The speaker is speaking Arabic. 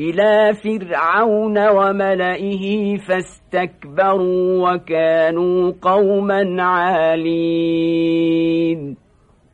إلى فرعون وملئه فاستكبروا وكانوا قوما عالين.